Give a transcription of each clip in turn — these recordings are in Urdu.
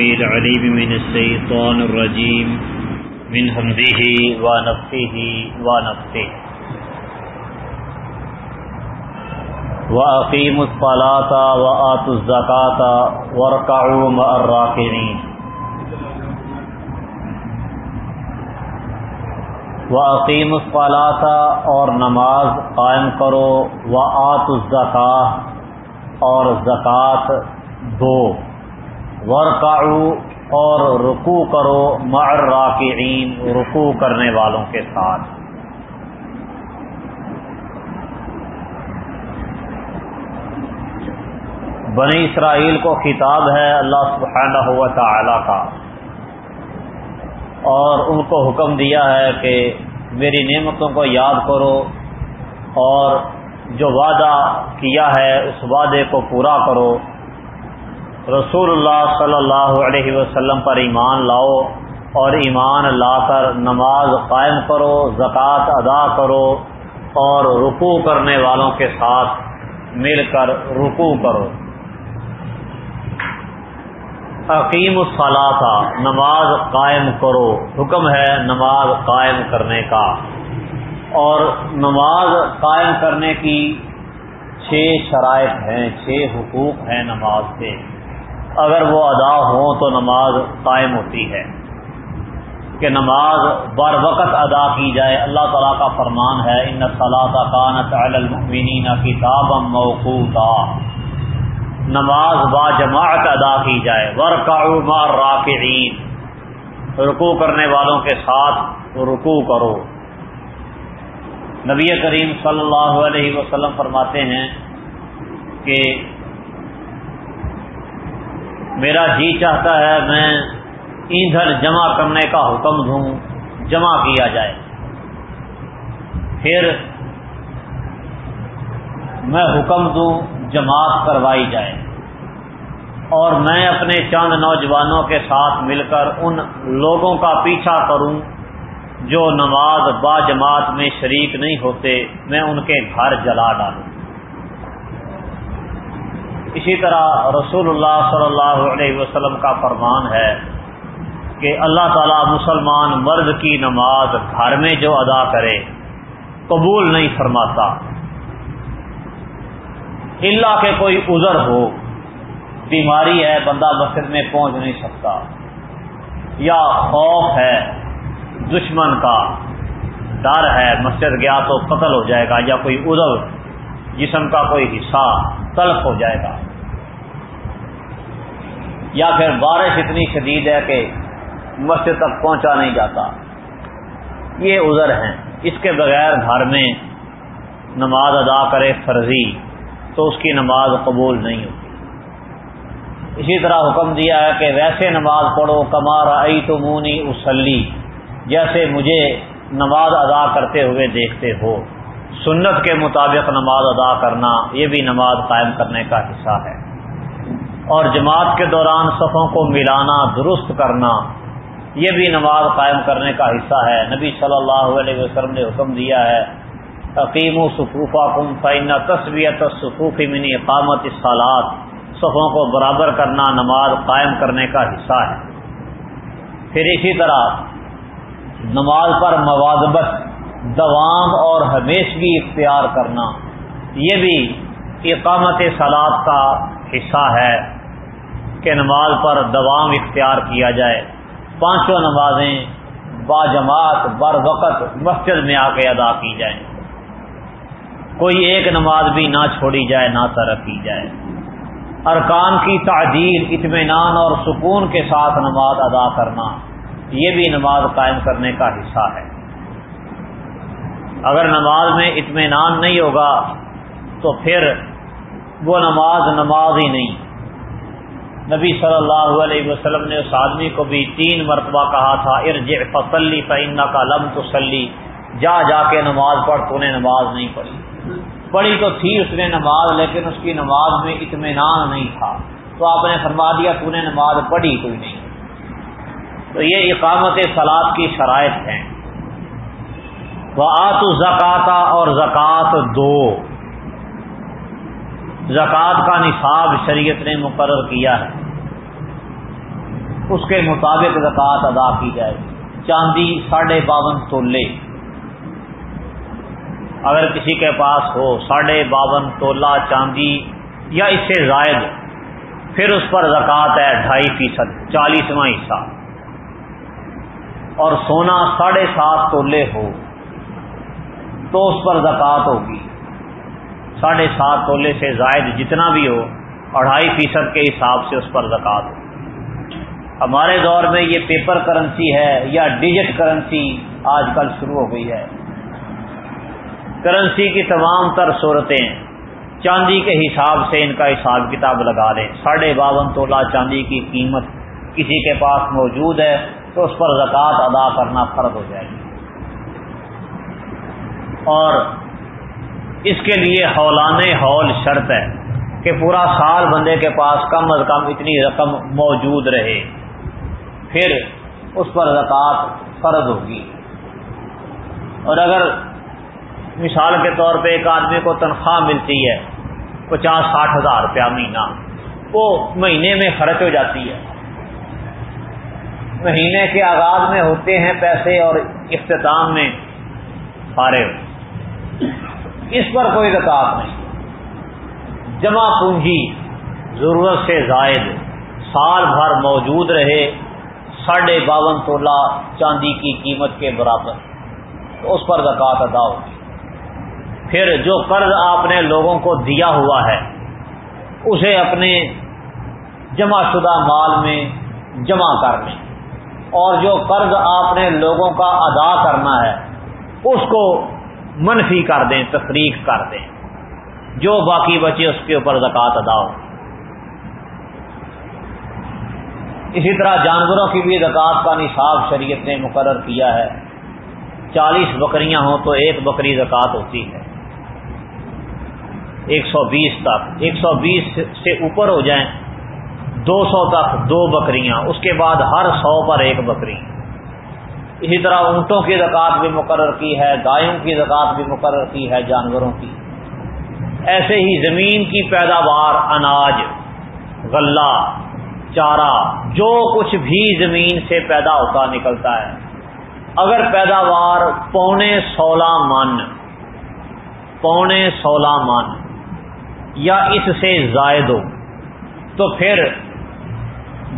العليم من الشيطان الرجيم، من همزه ونفخه ونفخه. وأقيموا الصلاة وآتوا الزكاة واركعوا مع الراكعين. وأقيموا الصلاة اور نماز قائم کرو، وآتوا الزکاة اور زکوٰۃ دو. ورکعو اور رکو کرو مر راکعین رکو کرنے والوں کے ساتھ۔ بنی اسرائیل کو خطاب ہے اللہ سبحانہ ہوا تعالی کا۔ اور ان کو حکم دیا ہے کہ میری نعمتوں کو یاد کرو اور جو وعدہ کیا ہے اس وعدے کو پورا کرو۔ رسول اللہ صلی اللہ علیہ وسلم پر ایمان لاؤ اور ایمان لا کر نماز قائم کرو، زکوٰۃ ادا کرو اور رکوع کرنے والوں کے ساتھ مل کر رکوع کرو۔ عقیم الصلاح نماز قائم کرو۔ حکم ہے نماز قائم کرنے کا۔ اور نماز قائم کرنے کی چھ شرائط ہیں، چھ حقوق ہیں نماز کے۔ اگر وہ ادا ہوں تو نماز قائم ہوتی ہے۔ کہ نماز بر وقت ادا کی جائے، اللہ تعالیٰ کا فرمان ہے، ان صلاح کانت المؤمنین کتاب موقوتا۔ نماز با جماعت ادا کی جائے۔ مار راکعین رکو کرنے والوں کے ساتھ رکو کرو۔ نبی کریم صلی اللہ علیہ وسلم فرماتے ہیں کہ میرا جی چاہتا ہے میں ایندھن جمع کرنے کا حکم دوں، جمع کیا جائے۔ پھر میں حکم دوں، جماعت کروائی جائے۔ اور میں اپنے چند نوجوانوں کے ساتھ مل کر ان لوگوں کا پیچھا کروں جو نماز با جماعت میں شریک نہیں ہوتے، میں ان کے گھر جلا ڈالوں۔ اسی طرح رسول اللہ صلی اللہ علیہ وسلم کا فرمان ہے کہ اللہ تعالیٰ مسلمان مرد کی نماز گھر میں جو ادا کرے، قبول نہیں فرماتا۔ اللہ کے کوئی عذر ہو، بیماری ہے، بندہ مسجد میں پہنچ نہیں سکتا۔ یا خوف ہے، دشمن کا ڈر ہے، مسجد گیا تو قتل ہو جائے گا یا کوئی عذر، جسم کا کوئی حصہ تلف ہو جائے گا۔ یا پھر بارش اتنی شدید ہے کہ مسجد تک پہنچا نہیں جاتا۔ یہ عذر ہیں۔ اس کے بغیر گھر میں نماز ادا کرے فرضی تو اس کی نماز قبول نہیں ہوتی۔ اسی طرح حکم دیا ہے کہ ویسے نماز پڑھو کمار آئی تو مونی اسلی جیسے مجھے نماز ادا کرتے ہوئے دیکھتے ہو۔ سنت کے مطابق نماز ادا کرنا یہ بھی نماز قائم کرنے کا حصہ ہے۔ اور جماعت کے دوران صفوں کو ملانا، درست کرنا، یہ بھی نماز قائم کرنے کا حصہ ہے۔ نبی صلی اللہ علیہ وسلم نے حکم دیا ہے عقیم و صفوفہ کم فعین تصویت صفوفی منی اقامت اصالات صفوں کو برابر کرنا نماز قائم کرنے کا حصہ ہے۔ پھر اسی طرح نماز پر موادبت دوام اور ہمیشگی اختیار کرنا، یہ بھی اقامت سلاد کا حصہ ہے۔ کہ نماز پر دوام اختیار کیا جائے۔ پانچوں نمازیں با جماعت، بر وقت مسجد میں آ کے ادا کی جائیں۔ کوئی ایک نماز بھی نہ چھوڑی جائے، نہ ترک کی جائے۔ ارکان کی تعدیل، اطمینان اور سکون کے ساتھ نماز ادا کرنا، یہ بھی نماز قائم کرنے کا حصہ ہے۔ اگر نماز میں اطمینان نہیں ہوگا، تو پھر وہ نماز نماز ہی نہیں۔ نبی صلی اللہ علیہ وسلم نے اس آدمی کو بھی تین مرتبہ کہا تھا ارج فصلی فعین کا لم تسلی جا جا کے نماز پڑھ، تو نے نماز نہیں پڑھی۔ پڑھی تو تھی اس نے نماز، لیکن اس کی نماز میں اطمینان نہیں تھا۔ تو آپ نے فرما دیا، تو نے نماز پڑھی، کوئی نہیں۔ تو یہ اقامت سلاد کی شرائط ہیں۔ وہ آت زکاتہ اور زکوٰۃ دو۔ زکوٰۃ کا نصاب شریعت نے مقرر کیا ہے۔ اس کے مطابق زکوٰۃ ادا کی جائے چاندی ساڑھے باون تولے۔ اگر کسی کے پاس ہو ساڑھے باون تولہ چاندی یا اس سے زائد، پھر اس پر زکوٰۃ ہے ڈھائی فیصد، چالیسواں حصہ۔ اور سونا ساڑھے سات تولے ہو تو اس پر زکوٰۃ ہوگی۔ ساڑھے سات تولے سے زائد جتنا بھی ہو، اڑھائی فیصد کے حساب سے اس پر زکوٰۃ ہو۔ ہمارے دور میں یہ پیپر کرنسی ہے یا ڈیجٹ کرنسی آج کل شروع ہو گئی ہے۔ کرنسی کی تمام تر صورتیں چاندی کے حساب سے ان کا حساب کتاب لگا لیں ساڑھے باون تولہ چاندی کی قیمت کسی کے پاس موجود ہے تو اس پر زکوٰۃ ادا کرنا فرض ہو جائے گی۔ اور اس کے لیے ہولان ہول شرط ہے کہ پورا سال بندے کے پاس کم از کم اتنی رقم موجود رہے۔ پھر اس پر زکوٰۃ فرض ہوگی۔ اور اگر مثال کے طور پہ ایک آدمی کو تنخواہ ملتی ہے پچاس ساٹھ ہزار روپیہ مہینہ، وہ مہینے میں خرچ ہو جاتی ہے۔ مہینے کے آغاز میں ہوتے ہیں پیسے اور اختتام میں ہو اس پر کوئی رکاوٹ نہیں۔ جمع پونجی، ضرورت سے زائد، سال بھر موجود رہے، ساڑھے باون تولہ چاندی کی قیمت کے برابر۔ تو اس پر زکوٰۃ ادا ہوگی پھر جو قرض آپ نے لوگوں کو دیا ہوا ہے، اسے اپنے جمع شدہ مال میں جمع کر لیں۔ اور جو قرض آپ نے لوگوں کا ادا کرنا ہے، اس کو منفی کر دیں، تفریق کر دیں۔ جو باقی بچے اس کے اوپر زکوٰۃ ادا ہو اسی طرح جانوروں کی بھی زکوٰۃ کا نصاب شریعت نے مقرر کیا ہے۔ چالیس بکریاں ہوں تو ایک بکری زکوٰۃ ہوتی ہے۔ ایک سو بیس تک۔ ایک سو بیس سے اوپر ہو جائیں، دو سو تک دو بکریاں۔ اس کے بعد ہر سو پر ایک بکری۔ اسی طرح اونٹوں کی زکوٰۃ بھی مقرر کی ہے گایوں کی زکوٰۃ بھی مقرر کی ہے جانوروں کی۔ ایسے ہی زمین کی پیداوار، اناج، غلہ، چارہ، جو کچھ بھی زمین سے پیدا ہوتا نکلتا ہے۔ اگر پیداوار پونے سولہ من، پونے سولہ من یا اس سے زائد ہو، تو پھر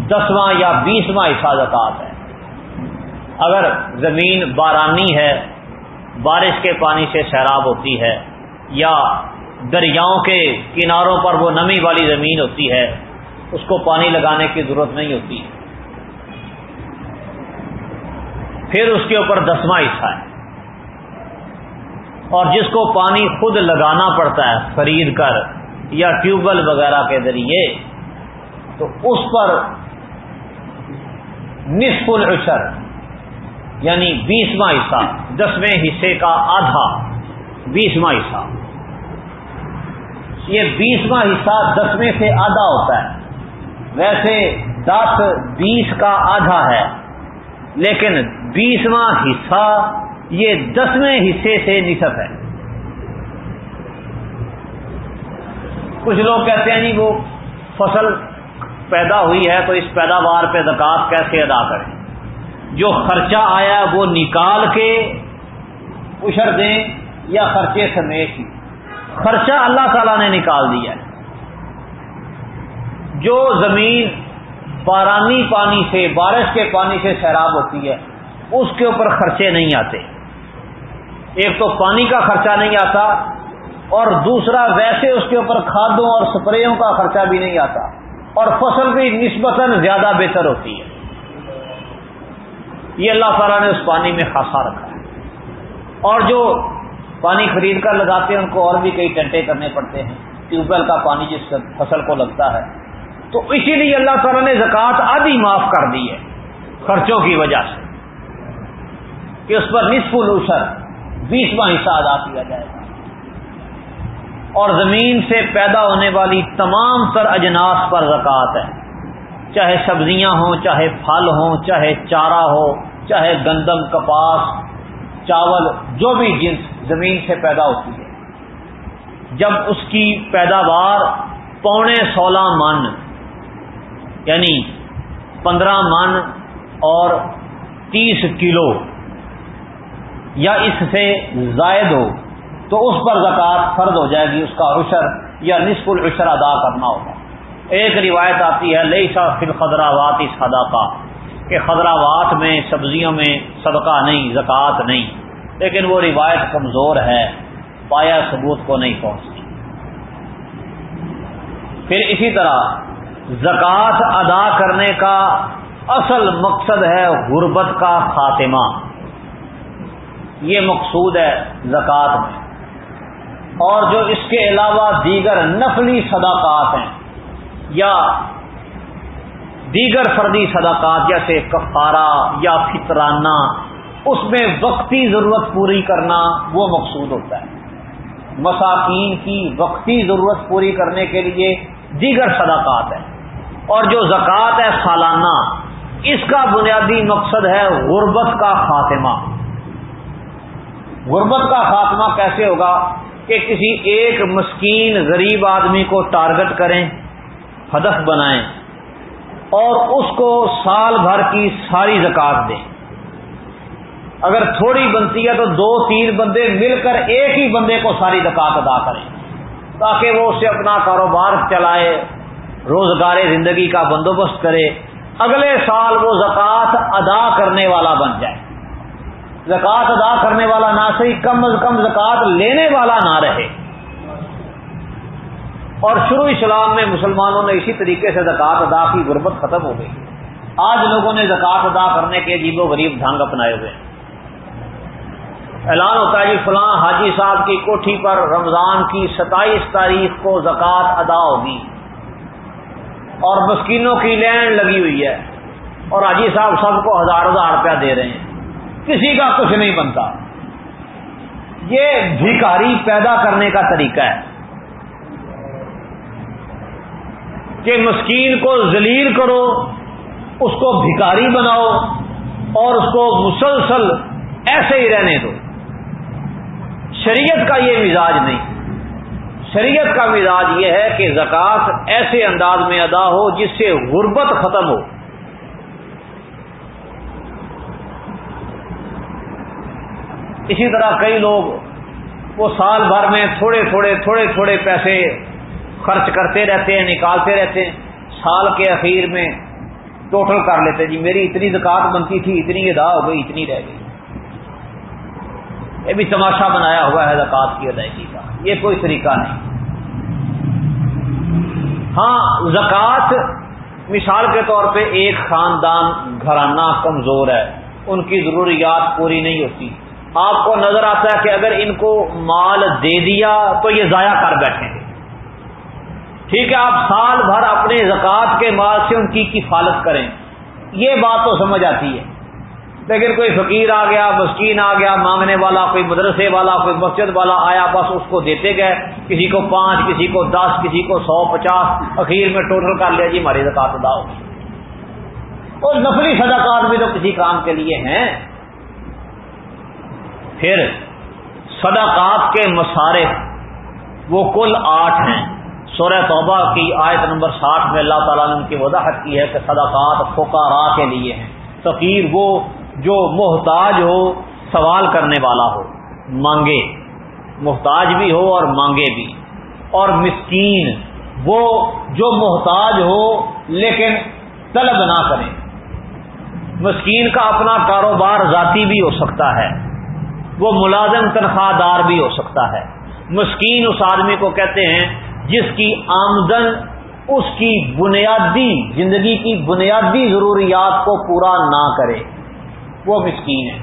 دسواں یا بیسواں حصہ زکات ہے۔ اگر زمین بارانی ہے، بارش کے پانی سے سیراب ہوتی ہے یا دریاؤں کے کناروں پر وہ نمی والی زمین ہوتی ہے، اس کو پانی لگانے کی ضرورت نہیں ہوتی۔ پھر اس کے اوپر دسواں حصہ ہے۔ اور جس کو پانی خود لگانا پڑتا ہے، خرید کر یا ٹیوب ویل وغیرہ کے ذریعے، تو اس پر نصف العشر یعنی بیسواں حصہ، دسویں حصے کا آدھا، بیسواں حصہ۔ یہ بیسواں حصہ دسویں سے آدھا ہوتا ہے۔ ویسے دس بیس کا آدھا ہے، لیکن بیسواں حصہ یہ دسویں حصے سے نصف ہے۔ کچھ لوگ کہتے ہیں جی وہ فصل پیدا ہوئی ہے تو اس پیداوار پہ زکات کیسے ادا کریں؟ جو خرچہ آیا وہ نکال کے اشر دیں یا خرچے سمیت ہی۔ خرچہ اللہ تعالی نے نکال دیا ہے۔ جو زمین بارانی پانی سے، بارش کے پانی سے سیراب ہوتی ہے، اس کے اوپر خرچے نہیں آتے۔ ایک تو پانی کا خرچہ نہیں آتا اور دوسرا ویسے اس کے اوپر کھادوں اور سپریوں کا خرچہ بھی نہیں آتا اور فصل بھی نسبتاً زیادہ بہتر ہوتی ہے۔ یہ اللہ تعالیٰ نے اس پانی میں خاصا رکھا ہے۔ اور جو پانی خرید کر لگاتے ہیں، ان کو اور بھی کئی ٹنٹے کرنے پڑتے ہیں۔ ٹیوب ویل کا پانی جس فصل کو لگتا ہے۔ تو اسی لیے اللہ تعالیٰ نے زکوٰۃ آدھی معاف کر دی ہے، خرچوں کی وجہ سے۔ کہ اس پر نصف الوسر بیسواں حصہ ادا کیا جائے گا۔ اور زمین سے پیدا ہونے والی تمام تر اجناس پر زکوٰۃ ہے۔ چاہے سبزیاں ہوں، چاہے پھل ہوں، چاہے چارہ ہو چاہے گندم، کپاس، چاول، جو بھی جنس زمین سے پیدا ہوتی ہے۔ جب اس کی پیداوار پونے سولہ من یعنی پندرہ من اور تیس کلو یا اس سے زائد ہو، تو اس پر زکوٰۃ فرد ہو جائے گی، اس کا عشر یا نصف العشر ادا کرنا ہوگا۔ ایک روایت آتی ہے لئی سا پھر خدراوات اس ادا کا کہ خدراوات میں، سبزیوں میں صدقہ نہیں، زکوٰۃ نہیں۔ لیکن وہ روایت کمزور ہے، پایا ثبوت کو نہیں پہنچتی۔ پھر اسی طرح زکوٰۃ ادا کرنے کا اصل مقصد ہے غربت کا خاتمہ۔ یہ مقصود ہے زکوٰۃ میں۔ اور جو اس کے علاوہ دیگر نفلی صداقات ہیں، یا دیگر فردی صداقات جیسے کفارہ یا فطرانہ، اس میں وقتی ضرورت پوری کرنا وہ مقصود ہوتا ہے۔ مساکین کی وقتی ضرورت پوری کرنے کے لیے دیگر صداقات ہیں۔ اور جو زکوٰۃ ہے سالانہ، اس کا بنیادی مقصد ہے غربت کا خاتمہ۔ غربت کا خاتمہ کیسے ہوگا؟ کہ کسی ایک مسکین غریب آدمی کو ٹارگٹ کریں، ہدف بنائیں۔ اور اس کو سال بھر کی ساری زکات دیں۔ اگر تھوڑی بنتی ہے تو دو تین بندے مل کر ایک ہی بندے کو ساری زکات ادا کریں۔ تاکہ وہ اسے اپنا کاروبار چلائے، روزگار زندگی کا بندوبست کرے۔ اگلے سال وہ زکوٰۃ ادا کرنے والا بن جائے۔ زکوٰۃ ادا کرنے والا نہ صحیح کم از کم زکوٰۃ لینے والا نہ رہے۔ اور شروع اسلام میں مسلمانوں نے اسی طریقے سے زکوٰۃ ادا کی، غربت ختم ہو گئی۔ آج لوگوں نے زکوٰۃ ادا کرنے کے عجیب و غریب ڈھنگ اپنائے ہوئے ہیں۔ اعلان ہوتا ہے جی فلاں حاجی صاحب کی کوٹھی پر رمضان کی ستائیس تاریخ کو زکوٰۃ ادا ہوگی۔ اور مسکینوں کی لین لگی ہوئی ہے۔ اور حاجی صاحب سب کو ہزار ہزار روپیہ دے رہے ہیں۔ کسی کا کچھ نہیں بنتا۔ یہ بھیکاری پیدا کرنے کا طریقہ ہے۔ کہ مسکین کو ذلیل کرو، اس کو بھکاری بناؤ اور اس کو مسلسل ایسے ہی رہنے دو۔ شریعت کا یہ مزاج نہیں۔ شریعت کا مزاج یہ ہے کہ زکوٰۃ ایسے انداز میں ادا ہو جس سے غربت ختم ہو۔ اسی طرح کئی لوگ وہ سال بھر میں تھوڑے تھوڑے تھوڑے تھوڑے پیسے خرچ کرتے رہتے ہیں، نکالتے رہتے ہیں۔ سال کے اخیر میں ٹوٹل کر لیتے جی میری اتنی زکات بنتی تھی، اتنی ادا ہو گئی، اتنی رہ گئی۔ یہ بھی تماشا بنایا ہوا ہے زکات کی ادائیگی کا۔ یہ کوئی طریقہ نہیں۔ ہاں زکوٰۃ مثال کے طور پہ ایک خاندان گھرانہ کمزور ہے، ان کی ضروریات پوری نہیں ہوتی۔ آپ کو نظر آتا ہے کہ اگر ان کو مال دے دیا تو یہ ضائع کر بیٹھیں گے ٹھیک ہے، آپ سال بھر اپنے زکوٰۃ کے مال سے ان کی کفالت کریں۔ یہ بات تو سمجھ آتی ہے۔ لیکن کوئی فقیر آ گیا، مسکین آ گیا، مانگنے والا، کوئی مدرسے والا، کوئی مسجد والا آیا، بس اس کو دیتے گئے۔ کسی کو پانچ، کسی کو دس، کسی کو سو، پچاس، اخیر میں ٹوٹل کر لیا جی ہماری زکات ادا ہوگی اور نفلی صدقات بھی تو کسی کام کے لیے ہیں۔ پھر صدقات کے مصارف وہ کل آٹھ ہیں۔ سورہ توبہ کی آیت نمبر ساٹھ میں اللہ تعالیٰ نے ان کی وضاحت کی ہے کہ صدقات فقراء کے لیے ہیں۔ فقیر وہ جو محتاج ہو، سوال کرنے والا ہو، مانگے۔ محتاج بھی ہو اور مانگے بھی۔ اور مسکین وہ جو محتاج ہو لیکن طلب نہ کرے۔ مسکین کا اپنا کاروبار ذاتی بھی ہو سکتا ہے۔ وہ ملازم تنخواہ دار بھی ہو سکتا ہے۔ مسکین اس آدمی کو کہتے ہیں جس کی آمدن، اس کی بنیادی زندگی کی بنیادی ضروریات کو پورا نہ کرے۔ وہ مسکین ہے۔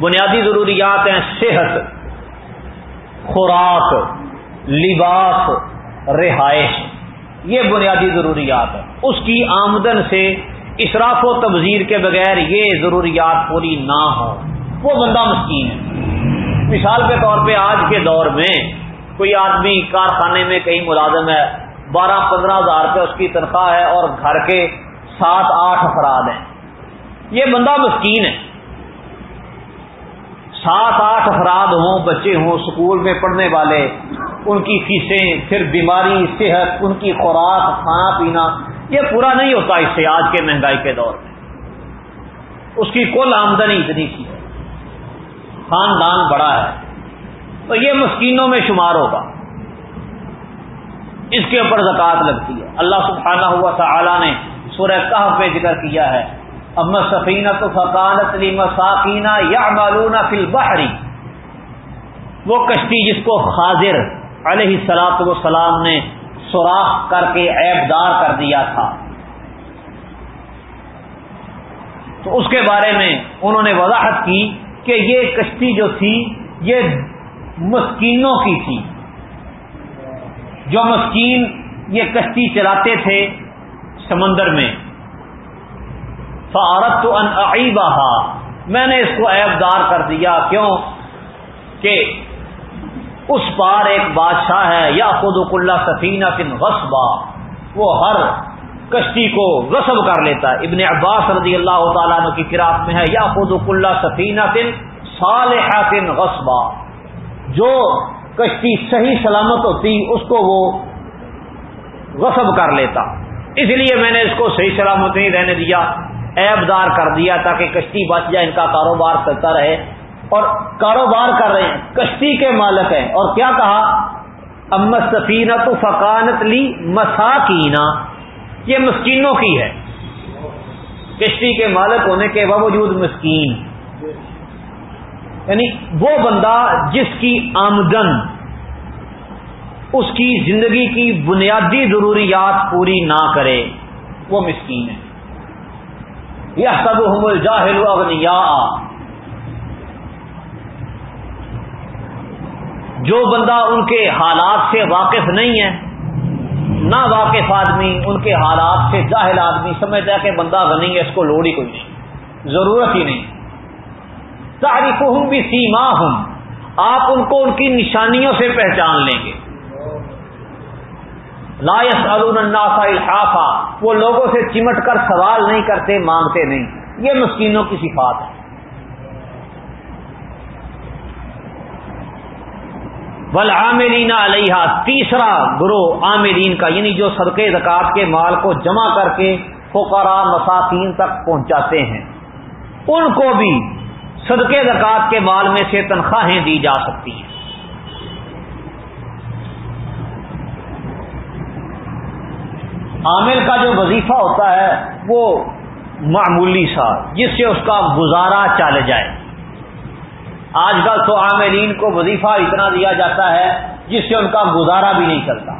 بنیادی ضروریات ہیں صحت، خوراک، لباس، رہائش۔ یہ بنیادی ضروریات ہیں۔ اس کی آمدن سے اشراف و تبذیر کے بغیر یہ ضروریات پوری نہ ہوں۔ وہ بندہ مسکین ہے۔ مثال کے طور پہ آج کے دور میں کوئی آدمی کارخانے میں کہیں ملازم ہے، بارہ پندرہ ہزار روپے اس کی تنخواہ ہے اور گھر کے سات آٹھ افراد ہیں۔ یہ بندہ مسکین ہے۔ سات آٹھ افراد ہوں، بچے ہوں اسکول میں پڑھنے والے، ان کی فیسیں، پھر بیماری، صحت، ان کی خوراک، کھانا پینا، یہ پورا نہیں ہوتا اس سے آج کے مہنگائی کے دور میں۔ اس کی کل آمدنی اتنی سی ہے۔ خاندان بڑا ہے۔ تو یہ مسکینوں میں شمار ہوگا۔ اس کے اوپر زکوٰۃ لگتی ہے۔ اللہ سبحانہ ہوا تھا نے سورہ کہف پہ ذکر کیا ہے۔ اب سفینہ تو فقانت لی مساکینہ یا معلوم فل بحری وہ کشتی جس کو خاضر علیہ سلاط وسلام نے سوراخ کر کے عیب دار کر دیا تھا۔ تو اس کے بارے میں انہوں نے وضاحت کی کہ یہ کشتی جو تھی، یہ مسکینوں کی تھی۔ جو مسکین یہ کشتی چلاتے تھے سمندر میں۔ فارت تو انعیبہ میں نے اس کو عیب دار کر دیا۔ کیوں؟ کہ اس پار ایک بادشاہ ہے یا خود اللہ سفینہ کن غصبہ وہ ہر کشتی کو غصب کر لیتا ہے۔ ابن عباس رضی اللہ تعالیٰ عنہ کی کراط میں ہے یا خود اللہ سفینہ کن صالحہ کن غصبہ جو کشتی صحیح سلامت ہوتی اس کو وہ غصب کر لیتا۔ اس لیے میں نے اس کو صحیح سلامت نہیں رہنے دیا ایب دار کر دیا تاکہ کشتی بچ جائے، ان کا کاروبار چلتا رہے۔ اور کاروبار کر رہے ہیں، کشتی کے مالک ہیں۔ اور کیا کہا؟ امت سفینہ تو فقانت لی مساکینہ یہ مسکینوں کی ہے۔ کشتی کے مالک ہونے کے باوجود مسکین۔ یعنی وہ بندہ جس کی آمدن، اس کی زندگی کی بنیادی ضروریات پوری نہ کرے، وہ مسکین ہے۔ یہ سب حمل جاہل اغنیا جو بندہ ان کے حالات سے واقف نہیں ہے نہ واقف آدمی ان کے حالات سے جاہل آدمی، سمجھتا ہے کہ بندہ غنی ہے، اس کو لوڑ ہی کوئی نہیں، ضرورت ہی نہیں۔ تاریخ ہوں بھی سیما ہوں آپ ان کو ان کی نشانیوں سے پہچان لیں گے۔ لایس الناسا الحافہ وہ لوگوں سے چمٹ کر سوال نہیں کرتے، مانگتے نہیں۔ یہ مسکینوں کی صفات ہے بل عامرین علیہ تیسرا گروہ عامرین کا یعنی جو صدقے زکات کے مال کو جمع کر کے فقرا مساکین تک پہنچاتے ہیں۔ ان کو بھی صدقے زکات کے مال میں سے تنخواہیں دی جا سکتی ہیں۔ عامل کا جو وظیفہ ہوتا ہے، وہ معمولی سا، جس سے اس کا گزارا چل جائے۔ آج کل تو عامرین کو وظیفہ اتنا دیا جاتا ہے، جس سے ان کا گزارا بھی نہیں چلتا۔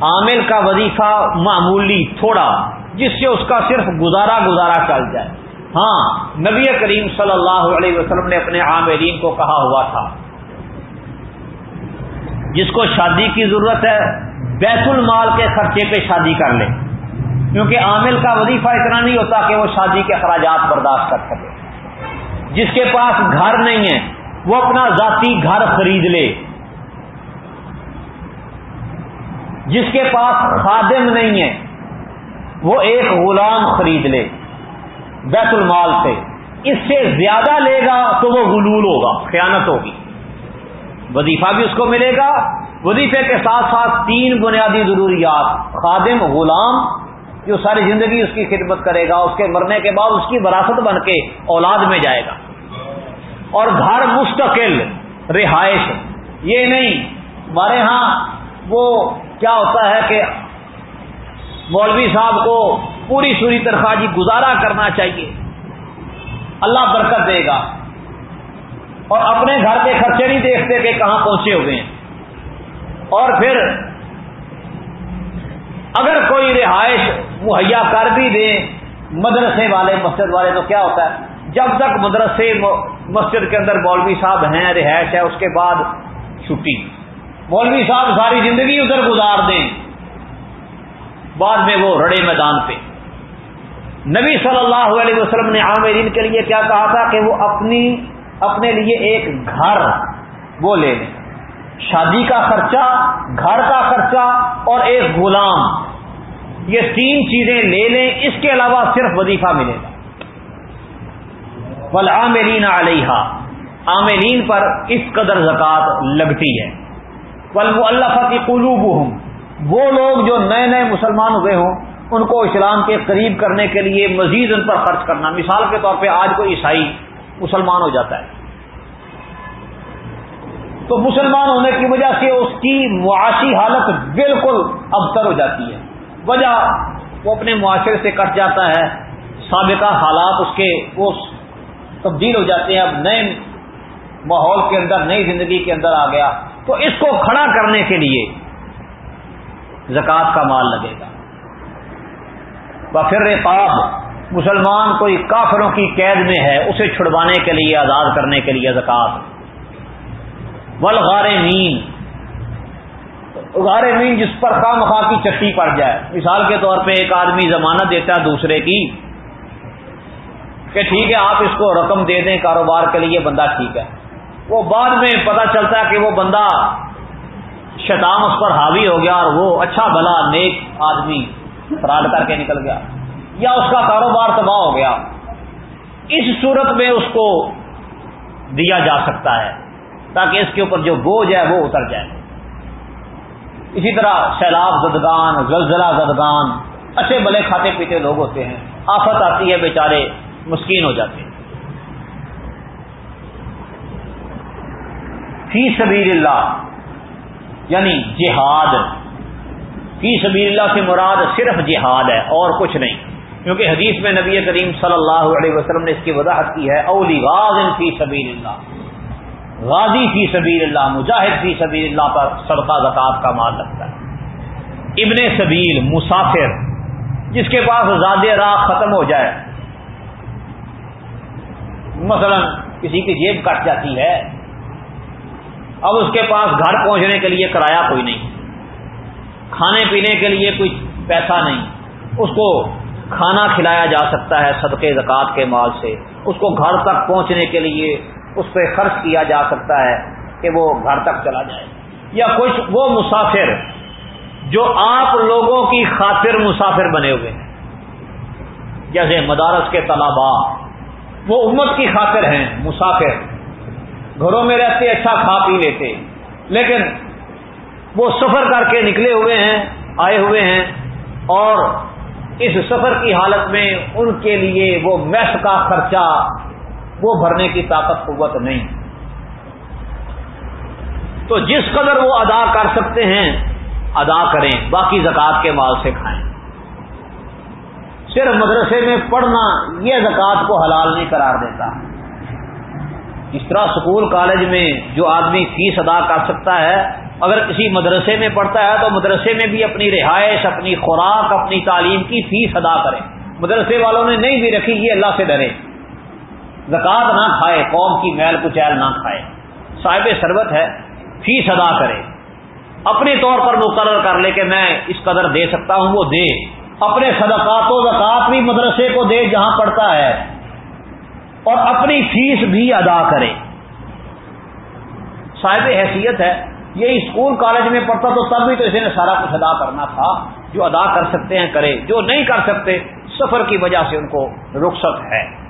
عامل کا وظیفہ معمولی تھوڑا جس سے اس کا صرف گزارا گزارا چل جائے۔ ہاں نبی کریم صلی اللہ علیہ وسلم نے اپنے عامرین کو کہا ہوا تھا۔ جس کو شادی کی ضرورت ہے، بیت المال کے خرچے پہ شادی کر لے۔ کیونکہ عامل کا وظیفہ اتنا نہیں ہوتا کہ وہ شادی کے اخراجات برداشت کر سکے۔ جس کے پاس گھر نہیں ہے، وہ اپنا ذاتی گھر خرید لے۔ جس کے پاس خادم نہیں ہے وہ ایک غلام خرید لے بیت المال سے۔ اس سے زیادہ لے گا تو وہ غلول ہوگا، خیانت ہوگی۔ وظیفہ بھی اس کو ملے گا۔ وظیفے کے ساتھ ساتھ تین بنیادی ضروریات۔ خادم، غلام، جو ساری زندگی اس کی خدمت کرے گا، اس کے مرنے کے بعد اس کی وراثت بن کے اولاد میں جائے گا۔ اور گھر مستقل، رہائش۔ یہ نہیں، ہمارے ہاں وہ کیا ہوتا ہے کہ مولوی صاحب کو پوری سوری تنخواہ جی گزارا کرنا چاہیے۔ اللہ برکت دے گا۔ اور اپنے گھر کے خرچے نہیں دیکھتے کہ کہاں پہنچے ہوئے ہیں۔ اور پھر اگر کوئی رہائش مہیا کر بھی دیں مدرسے والے، مسجد والے، تو کیا ہوتا ہے؟ جب تک مدرسے، مسجد کے اندر مولوی صاحب ہیں، رہائش ہے، اس کے بعد چھٹی۔ مولوی صاحب ساری زندگی ادھر گزار دیں۔ بعد میں وہ رڑے میدان پہ۔ نبی صلی اللہ علیہ وسلم نے عامرین کے لیے کیا کہا تھا کہ وہ اپنی، اپنے لیے ایک گھر وہ لے لیں۔ شادی کا خرچہ، گھر کا خرچہ اور ایک غلام۔ یہ تین چیزیں لے لیں، اس کے علاوہ صرف وظیفہ ملے گا۔ بل عامرین علیہ پر اس قدر زکوٰۃ لگتی ہے۔ بل وہ اللہ کی قلوب وہ لوگ جو نئے نئے مسلمان ہوئے ہوں، ان کو اسلام کے قریب کرنے کے لیے مزید ان پر خرچ کرنا۔ مثال کے طور پہ آج کوئی عیسائی مسلمان ہو جاتا ہے۔ تو مسلمان ہونے کی وجہ سے اس کی معاشی حالت بالکل ابتر ہو جاتی ہے۔ وجہ وہ اپنے معاشرے سے کٹ جاتا ہے۔ سابقہ حالات اس کے وہ تبدیل ہو جاتے ہیں۔ اب نئے ماحول کے اندر، نئی زندگی کے اندر آ گیا۔ تو اس کو کھڑا کرنے کے لیے زکوٰۃ کا مال لگے گا۔ پھر رقاب مسلمان کوئی کافروں کی قید میں ہے، اسے چھڑوانے کے لیے، آزاد کرنے کے لیے زکوٰۃ۔ ولغار مین غار مین جس پر خواہ مخواہ کی چٹی پڑ جائے۔ مثال کے طور پہ ایک آدمی ضمانت دیتا ہے دوسرے کی، کہ ٹھیک ہے، آپ اس کو رقم دے دیں، کاروبار کے لیے بندہ ٹھیک ہے۔ وہ بعد میں پتا چلتا ہے کہ وہ بندہ شیطان اس پر حاوی ہو گیا اور وہ اچھا بھلا نیک آدمی فراڈ کر کے نکل گیا یا اس کا کاروبار تباہ ہو گیا۔ اس صورت میں اس کو دیا جا سکتا ہے تاکہ اس کے اوپر جو بوجھ ہے وہ اتر جائے۔ اسی طرح سیلاب زدگان، زلزلہ زدگان، اچھے بلے کھاتے پیتے لوگ ہوتے ہیں۔ آفت آتی ہے، بیچارے مسکین ہو جاتے ہیں۔ فی سبیل اللہ یعنی جہاد. فی سبیل اللہ سے مراد صرف جہاد ہے، اور کچھ نہیں. کیونکہ حدیث میں نبی کریم صلی اللہ علیہ وسلم نے اس کی وضاحت کی ہے، اولی غاز فی سبیل اللہ. غازی فی سبیل اللہ، مجاہد فی سبیل اللہ پر سرتا زکات کا مال لگتا ہے. ابن سبیل، مسافر، جس کے پاس زیادہ راہ ختم ہو جائے. مثلا کسی کی جیب کٹ جاتی ہے اب اس کے پاس گھر پہنچنے کے لیے کرایہ کوئی نہیں۔ کھانے پینے کے لیے کوئی پیسہ نہیں۔ اس کو کھانا کھلایا جا سکتا ہے صدقے زکوٰۃ کے مال سے۔ اس کو گھر تک پہنچنے کے لیے اس پہ خرچ کیا جا سکتا ہے کہ وہ گھر تک چلا جائے۔ یا کچھ وہ مسافر جو آپ لوگوں کی خاطر مسافر بنے ہوئے ہیں۔ جیسے مدارس کے طلبا وہ امت کی خاطر ہیں، مسافر۔ گھروں میں رہتے اچھا کھا پی لیتے۔ لیکن وہ سفر کر کے نکلے ہوئے ہیں، آئے ہوئے ہیں اور اس سفر کی حالت میں ان کے لیے وہ میس کا خرچہ، وہ بھرنے کی طاقت، قوت نہیں۔ تو جس قدر وہ ادا کر سکتے ہیں، ادا کریں، باقی زکوٰۃ کے مال سے کھائیں۔ صرف مدرسے میں پڑھنا یہ زکوٰۃ کو حلال نہیں قرار دیتا۔ اس طرح اسکول کالج میں جو آدمی فیس ادا کر سکتا ہے، اگر کسی مدرسے میں پڑھتا ہے تو مدرسے میں بھی اپنی رہائش، اپنی خوراک، اپنی تعلیم کی فیس ادا کرے۔ مدرسے والوں نے نہیں بھی رکھی یہ اللہ سے ڈرے۔ زکوٰۃ نہ کھائے، قوم کی میل کچیل نہ کھائے۔ صاحب سربت ہے، فیس ادا کرے۔ اپنے طور پر مقرر کر لے کہ میں اس قدر دے سکتا ہوں، وہ دے۔ اپنے صدقات و زکوٰۃ بھی مدرسے کو دے جہاں پڑھتا ہے۔ اور اپنی فیس بھی ادا کرے صاحب حیثیت ہے، یہ اسکول کالج میں پڑھتا تو تب بھی تو اسے نے سارا کچھ ادا کرنا تھا، جو ادا کر سکتے ہیں کرے جو نہیں کر سکتے، سفر کی وجہ سے ان کو رخصت ہے۔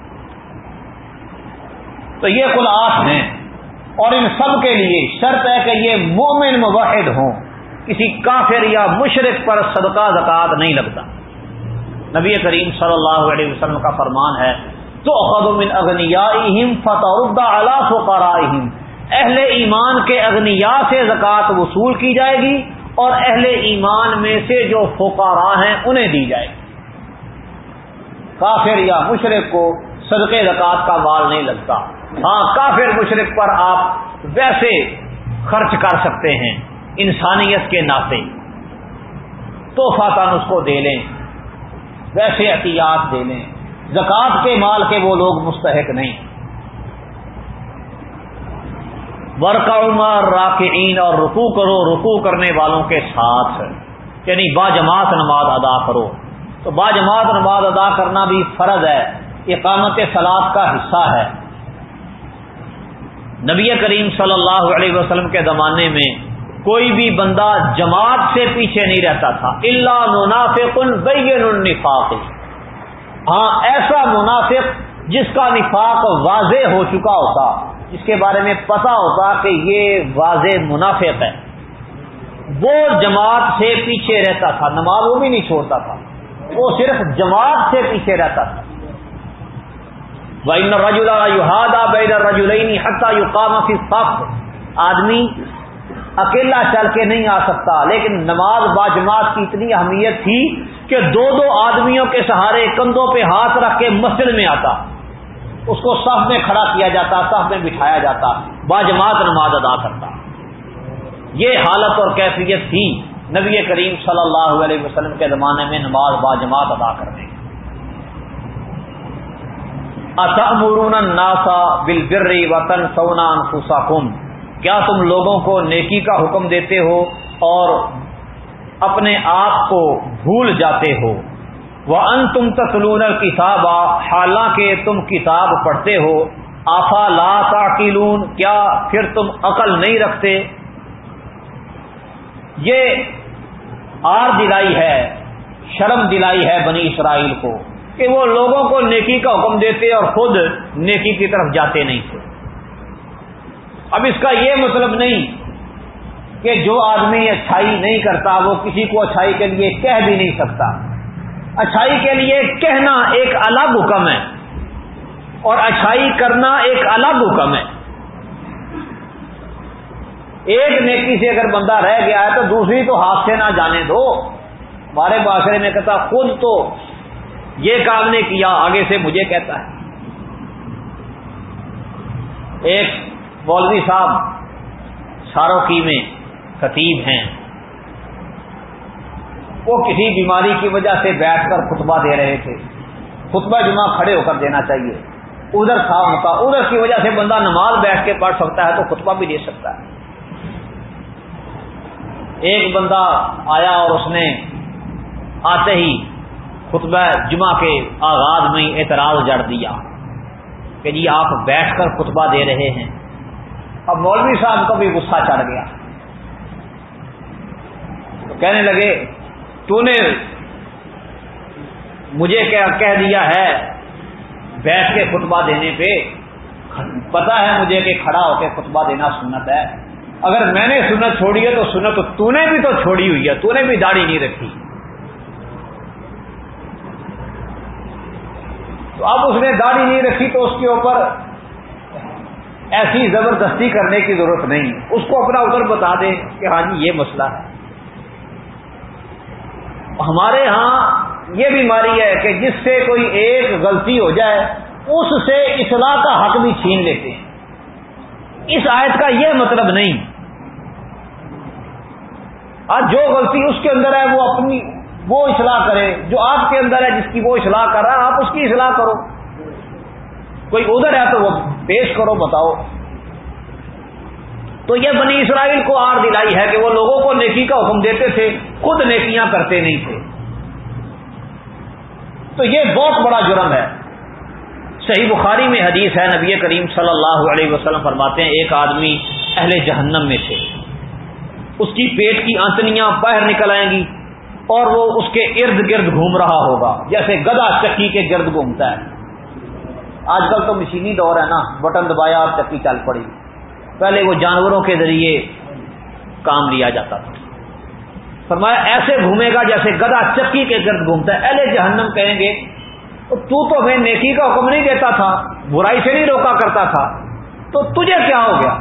تو یہ کل ہیں۔ اور ان سب کے لیے شرط ہے کہ یہ مومن مواحد ہوں۔ کسی کافر یا مشرق پر صدقہ زکات نہیں لگتا۔ نبی کریم صلی اللہ علیہ وسلم کا فرمان ہے تو من اغنیا فتح اہل ایمان کے اغنیا سے زکوٰۃ وصول کی جائے گی اور اہل ایمان میں سے جو فقارا ہیں انہیں دی جائے گی۔ کافر یا مشرق کو صدقے زکوٰۃ کا مال نہیں لگتا۔ ہاں کافر مشرق پر آپ ویسے خرچ کر سکتے ہیں انسانیت کے ناطے۔ تحفہ تن اس کو دے لیں، ویسے احتیاط دے لیں۔ زکوٰۃ کے مال کے وہ لوگ مستحق نہیں۔ ورکا عمر راکعین اور رکو کرو رکو کرنے والوں کے ساتھ۔ یعنی با جماعت نماز ادا کرو۔ تو با جماعت نماز ادا کرنا بھی فرض ہے، اقامت سلاد کا حصہ ہے۔ نبی کریم صلی اللہ علیہ وسلم کے زمانے میں کوئی بھی بندہ جماعت سے پیچھے نہیں رہتا تھا۔ اللہ منافق بین النفاق۔ ہاں ایسا منافق جس کا نفاق واضح ہو چکا ہوتا، جس کے بارے میں پتا ہوتا کہ یہ واضح منافق ہے۔ وہ جماعت سے پیچھے رہتا تھا، نماز وہ بھی نہیں چھوڑتا تھا، وہ صرف جماعت سے پیچھے رہتا تھا۔ بین رجولا یوہادا بین رجولینی حتہ یو کام آدمی اکیلا چل کے نہیں آ سکتا، لیکن نماز با جماعت کی اتنی اہمیت تھی کہ دو دو آدمیوں کے سہارے کندھوں پہ ہاتھ رکھ کے مسجد میں آتا۔ اس کو صف میں کھڑا کیا جاتا، صف میں بٹھایا جاتا، با جماعت نماز ادا کرتا۔ یہ حالت اور کیفیت تھی نبی کریم صلی اللہ علیہ وسلم کے زمانے میں نماز با جماعت ادا کرنے۔ اتمرون ناسا بل بری وطن سونا کیا تم لوگوں کو نیکی کا حکم دیتے ہو اور اپنے آپ کو بھول جاتے ہو۔ وہ ان تم تسلون کتاب حالانکہ تم کتاب پڑھتے ہو۔ آفا لا تاکلون کیا پھر تم عقل نہیں رکھتے؟ یہ آر دلائی ہے، شرم دلائی ہے بنی اسرائیل کو کہ وہ لوگوں کو نیکی کا حکم دیتے اور خود نیکی کی طرف جاتے نہیں تھے۔ اب اس کا یہ مطلب نہیں کہ جو آدمی اچھائی نہیں کرتا وہ کسی کو اچھائی کے لیے کہہ بھی نہیں سکتا۔ اچھائی کے لیے کہنا ایک الگ حکم ہے اور اچھائی کرنا ایک الگ حکم ہے۔ ایک نیکی سے اگر بندہ رہ گیا ہے تو دوسری تو ہاتھ سے نہ جانے دو۔ ہمارے معاشرے میں کہتا خود تو یہ کام نے کیا، آگے سے مجھے کہتا ہے۔ ایک مولوی صاحب ساروکی میں خطیب ہیں۔ وہ کسی بیماری کی وجہ سے بیٹھ کر خطبہ دے رہے تھے۔ خطبہ جمعہ کھڑے ہو کر دینا چاہیے۔ ادھر تھا ان کا ادھر کی وجہ سے بندہ نماز بیٹھ کے پڑھ سکتا ہے تو خطبہ بھی دے سکتا ہے۔ ایک بندہ آیا اور اس نے آتے ہی خطبہ جمعہ کے آغاز میں اعتراض جڑ دیا کہ جی آپ بیٹھ کر خطبہ دے رہے ہیں۔ اب مولوی صاحب کو بھی غصہ چڑھ گیا۔ کہنے لگے تو نے مجھے کہہ دیا ہے بیٹھ کے خطبہ دینے پہ؟ پتا ہے مجھے کہ کھڑا ہو کے خطبہ دینا سنت ہے۔ اگر میں نے سنت چھوڑی ہے تو سنت تو نے بھی تو چھوڑی ہوئی ہے تو نے بھی داڑھی نہیں رکھی۔ تو اب اس نے داڑھی نہیں رکھی تو اس کے اوپر ایسی زبردستی کرنے کی ضرورت نہیں۔ اس کو اپنا ادھر بتا دیں کہ ہاں جی یہ مسئلہ ہے۔ ہمارے ہاں یہ بیماری ہے کہ جس سے کوئی ایک غلطی ہو جائے، اس سے اصلاح کا حق بھی چھین لیتے ہیں۔ اس آیت کا یہ مطلب نہیں۔ آج جو غلطی اس کے اندر ہے، وہ اپنی، وہ اصلاح کرے۔ جو آپ کے اندر ہے، جس کی وہ اصلاح کر رہا ہے، آپ اس کی اصلاح کرو۔ کوئی ادھر ہے تو وہ پیش کرو، بتاؤ۔ تو یہ بنی اسرائیل کو آر دلائی ہے کہ وہ لوگوں کو نیکی کا حکم دیتے تھے۔ خود نیکیاں کرتے نہیں تھے۔ تو یہ بہت بڑا جرم ہے۔ صحیح بخاری میں حدیث ہے، نبی کریم صلی اللہ علیہ وسلم فرماتے ہیں، ایک آدمی اہل جہنم میں سے اس کی پیٹ کی آنتنیاں باہر نکل آئیں گی اور وہ اس کے ارد گرد گھوم رہا ہوگا۔ جیسے گدا چکی کے گرد گھومتا ہے۔ آج کل تو مشینی دور ہے نا، بٹن دبایا اور چکی چل پڑی۔ پہلے وہ جانوروں کے ذریعے کام لیا جاتا تھا۔ فرمایا، ایسے گھومے گا جیسے گدا چکی کے گرد گھومتا ہے۔ اہل جہنم کہیں گے، تو تو ہمیں نیکی کا حکم نہیں دیتا تھا، برائی سے نہیں روکا کرتا تھا، تو تجھے کیا ہو گیا؟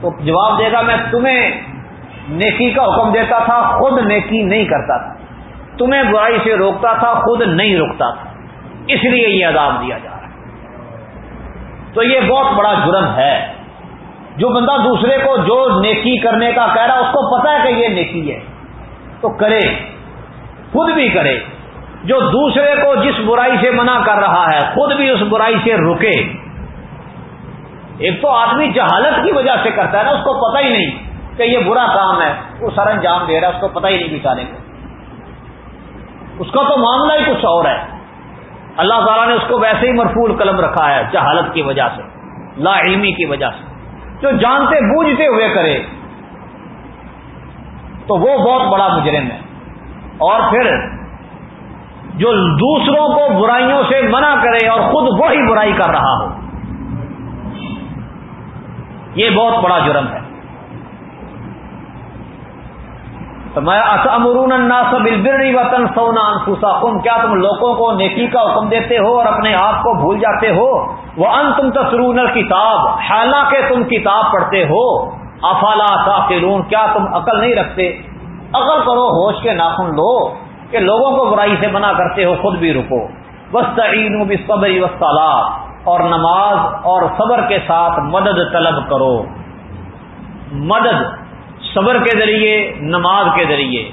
تو جواب دے گا، میں تمہیں نیکی کا حکم دیتا تھا، خود نیکی نہیں کرتا تھا۔ تمہیں برائی سے روکتا تھا، خود نہیں روکتا تھا۔ اس لیے یہ عذاب دیا جا رہا ہے۔ تو یہ بہت بڑا جرم ہے۔ جو بندہ دوسرے کو جو نیکی کرنے کا کہہ رہا ہے، اس کو پتا ہے کہ یہ نیکی ہے۔ تو کرے، خود بھی کرے۔ جو دوسرے کو جس برائی سے منع کر رہا ہے، خود بھی اس برائی سے رکے۔ ایک تو آدمی جہالت کی وجہ سے کرتا ہے نا، اس کو پتہ ہی نہیں کہ یہ برا کام ہے، وہ سر انجام دے رہا ہے، اس کو پتہ ہی نہیں بچانے کو۔ اس کا تو معاملہ ہی کچھ اور ہے۔ اللہ تعالیٰ نے اس کو ویسے ہی مرفول قلم رکھا ہے، جہالت کی وجہ سے، لا علمی کی وجہ سے۔ جو جانتے، بوجھتے ہوئے کرے تو وہ بہت بڑا مجرم ہے۔ اور پھر جو دوسروں کو برائیوں سے منع کرے اور خود وہی برائی کر رہا ہو۔ یہ بہت بڑا جرم ہے۔ تو میں اسمرون البری وطن سونا انفوسا کیا تم لوگوں کو نیکی کا حکم دیتے ہو اور اپنے آپ کو بھول جاتے ہو؟ وہ ان تم تسرون کتاب حالانکہ تم کتاب پڑھتے ہو۔ افالا ساخلون کیا تم عقل نہیں رکھتے؟ عقل کرو، ہوش کے ناخن لو کہ لوگوں کو برائی سے منع کرتے ہو، خود بھی رکو۔ بس تعین بصبری اور نماز اور صبر کے ساتھ مدد طلب کرو۔ مدد صبر کے ذریعے، نماز کے ذریعے۔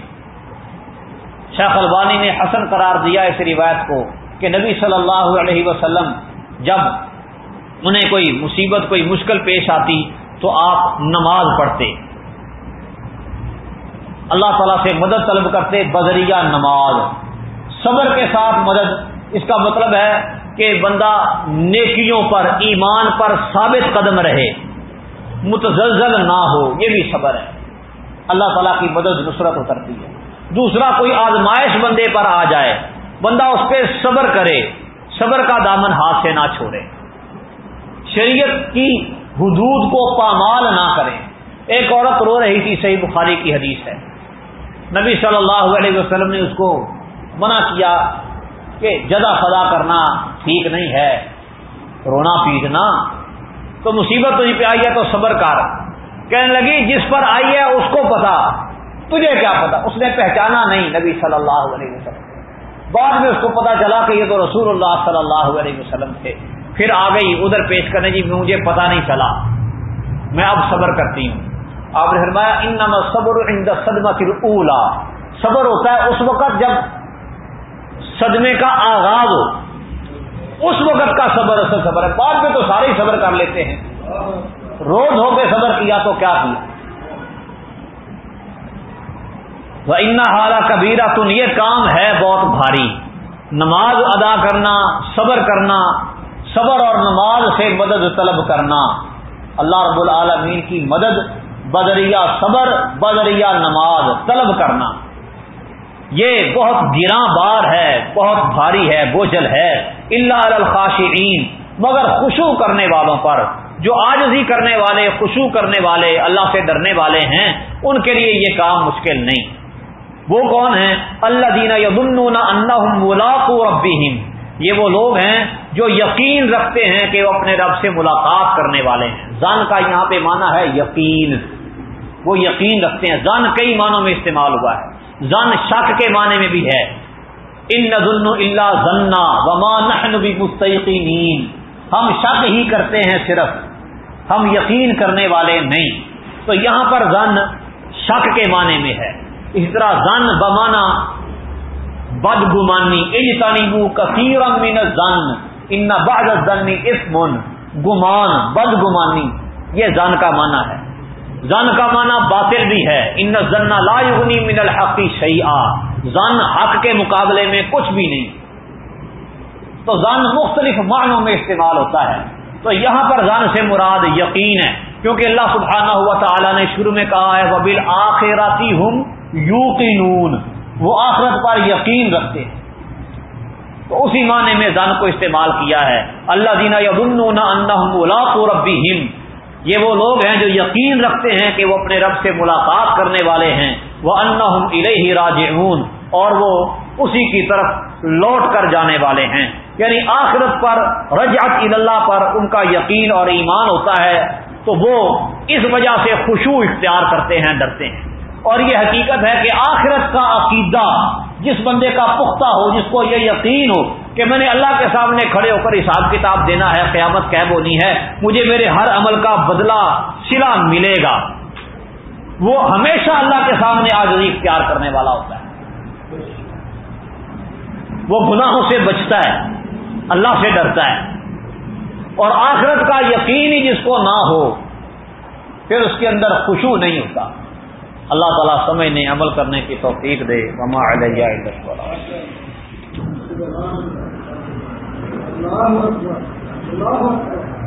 شیخ البانی نے حسن قرار دیا اس روایت کو کہ نبی صلی اللہ علیہ وسلم جب انہیں کوئی مصیبت، کوئی مشکل پیش آتی تو آپ نماز پڑھتے۔ اللہ تعالیٰ سے مدد طلب کرتے بدریہ نماز۔ صبر کے ساتھ مدد۔ اس کا مطلب ہے کہ بندہ نیکیوں پر، ایمان پر ثابت قدم رہے۔ متزلزل نہ ہو، یہ بھی صبر ہے۔ اللہ تعالیٰ کی مدد نصرت اترتی ہے۔ دوسرا، کوئی آزمائش بندے پر آ جائے۔ بندہ اس پہ صبر کرے۔ صبر کا دامن ہاتھ سے نہ چھوڑے۔ شریعت کی حدود کو پامال نہ کرے ایک عورت رو رہی تھی، صحیح بخاری کی حدیث ہے۔ نبی صلی اللہ علیہ وسلم نے اس کو منع کیا کہ جدا فدا کرنا ٹھیک نہیں ہے، رونا، پیٹنا۔ تو مصیبت تجھے پہ آئی ہے تو صبر کر۔ کہنے لگی، جس پر آئی ہے اس کو پتا۔ تجھے کیا پتا؟ اس نے پہچانا نہیں نبی صلی اللہ علیہ وسلم۔ بعد میں اس کو پتا چلا کہ یہ تو رسول اللہ صلی اللہ علیہ وسلم تھے۔ پھر آ گئی، ادھر پیش کرنے جی مجھے پتا نہیں چلا۔ میں اب صبر کرتی ہوں۔ آپ نے فرمایا ان نم صبر صدمہ اولا صبر ہوتا ہے اس وقت جب صدمے کا آغاز ہو۔ اس وقت کا صبر اصل صبر ہے۔ بعد میں تو سارے ہی صبر کر لیتے ہیں۔ روز ہو کے صبر کیا تو کیا کیا۔ وہ انا حالہ کبیرہ تن یہ کام ہے بہت بھاری۔ نماز ادا کرنا، صبر کرنا صبر اور نماز سے مدد طلب کرنا۔ اللہ رب العالمین کی مدد بدریہ صبر بدریہ نماز طلب کرنا۔ یہ بہت گراں بار ہے، بہت بھاری ہے، بوجھل ہے۔ اللہ الخاشعین مگر خوشو کرنے والوں پر، جو آجزی کرنے والے خوشو کرنے والے، اللہ سے ڈرنے والے ہیں، ان کے لیے یہ کام مشکل نہیں۔ وہ کون ہیں؟ اللہ دینا یدن ملاق ربیم یہ وہ لوگ ہیں جو یقین رکھتے ہیں کہ وہ اپنے رب سے ملاقات کرنے والے ہیں۔ زن کا یہاں پہ مانا ہے یقین۔ وہ یقین رکھتے ہیں۔ زن کئی معنوں میں استعمال ہوا ہے۔ زن شک کے معنی میں بھی ہے۔ ان نظن اللہ ذنا وما مستقین ہم شک ہی کرتے ہیں صرف۔ ہم یقین کرنے والے نہیں۔ تو یہاں پر زن شک کے معنی میں ہے۔ اس طرح زن بمانا بد گمانی کثیر من زن ان بعد زن اسمن گمان بد گمانی یہ زن کا معنی ہے۔ زن کا معنی باطل بھی ہے۔ ان زن لا یغنی من الحق شیئا زن حق کے مقابلے میں کچھ بھی نہیں۔ تو زن مختلف معنوں میں استعمال ہوتا ہے۔ تو یہاں پر زن سے مراد یقین ہے۔ کیونکہ اللہ سبحانہ ہوا تعالیٰ نے شروع میں کہا ہے وبل آخراتی ہوں وہ آخرت پر یقین رکھتے ہیں۔ تو اسی معنی میں زن کو استعمال کیا ہے۔ اللہ دینا یبن ربی یہ وہ لوگ ہیں جو یقین رکھتے ہیں کہ وہ اپنے رب سے ملاقات کرنے والے ہیں۔ وہ انہ راج اور وہ اسی کی طرف لوٹ کر جانے والے ہیں۔ یعنی آخرت پر رجعت اللہ پر ان کا یقین اور ایمان ہوتا ہے تو وہ اس وجہ سے خوشبو اختیار کرتے ہیں، ڈرتے ہیں۔ اور یہ حقیقت ہے کہ آخرت کا عقیدہ جس بندے کا پختہ ہو، جس کو یہ یقین ہو کہ میں نے اللہ کے سامنے کھڑے ہو کر حساب کتاب دینا ہے، قیامت کیب ہونی ہے، مجھے میرے ہر عمل کا بدلہ سلا ملے گا۔ وہ ہمیشہ اللہ کے سامنے آزادی اختیار کرنے والا ہوتا ہے۔ وہ گناہوں سے بچتا ہے، اللہ سے ڈرتا ہے۔ اور آخرت کا یقین ہی جس کو نہ ہو، پھر اس کے اندر خوشبو نہیں ہوتا۔ اللہ تعالیٰ سمجھنے عمل کرنے کی توفیق دے۔ وما علیہ اللہ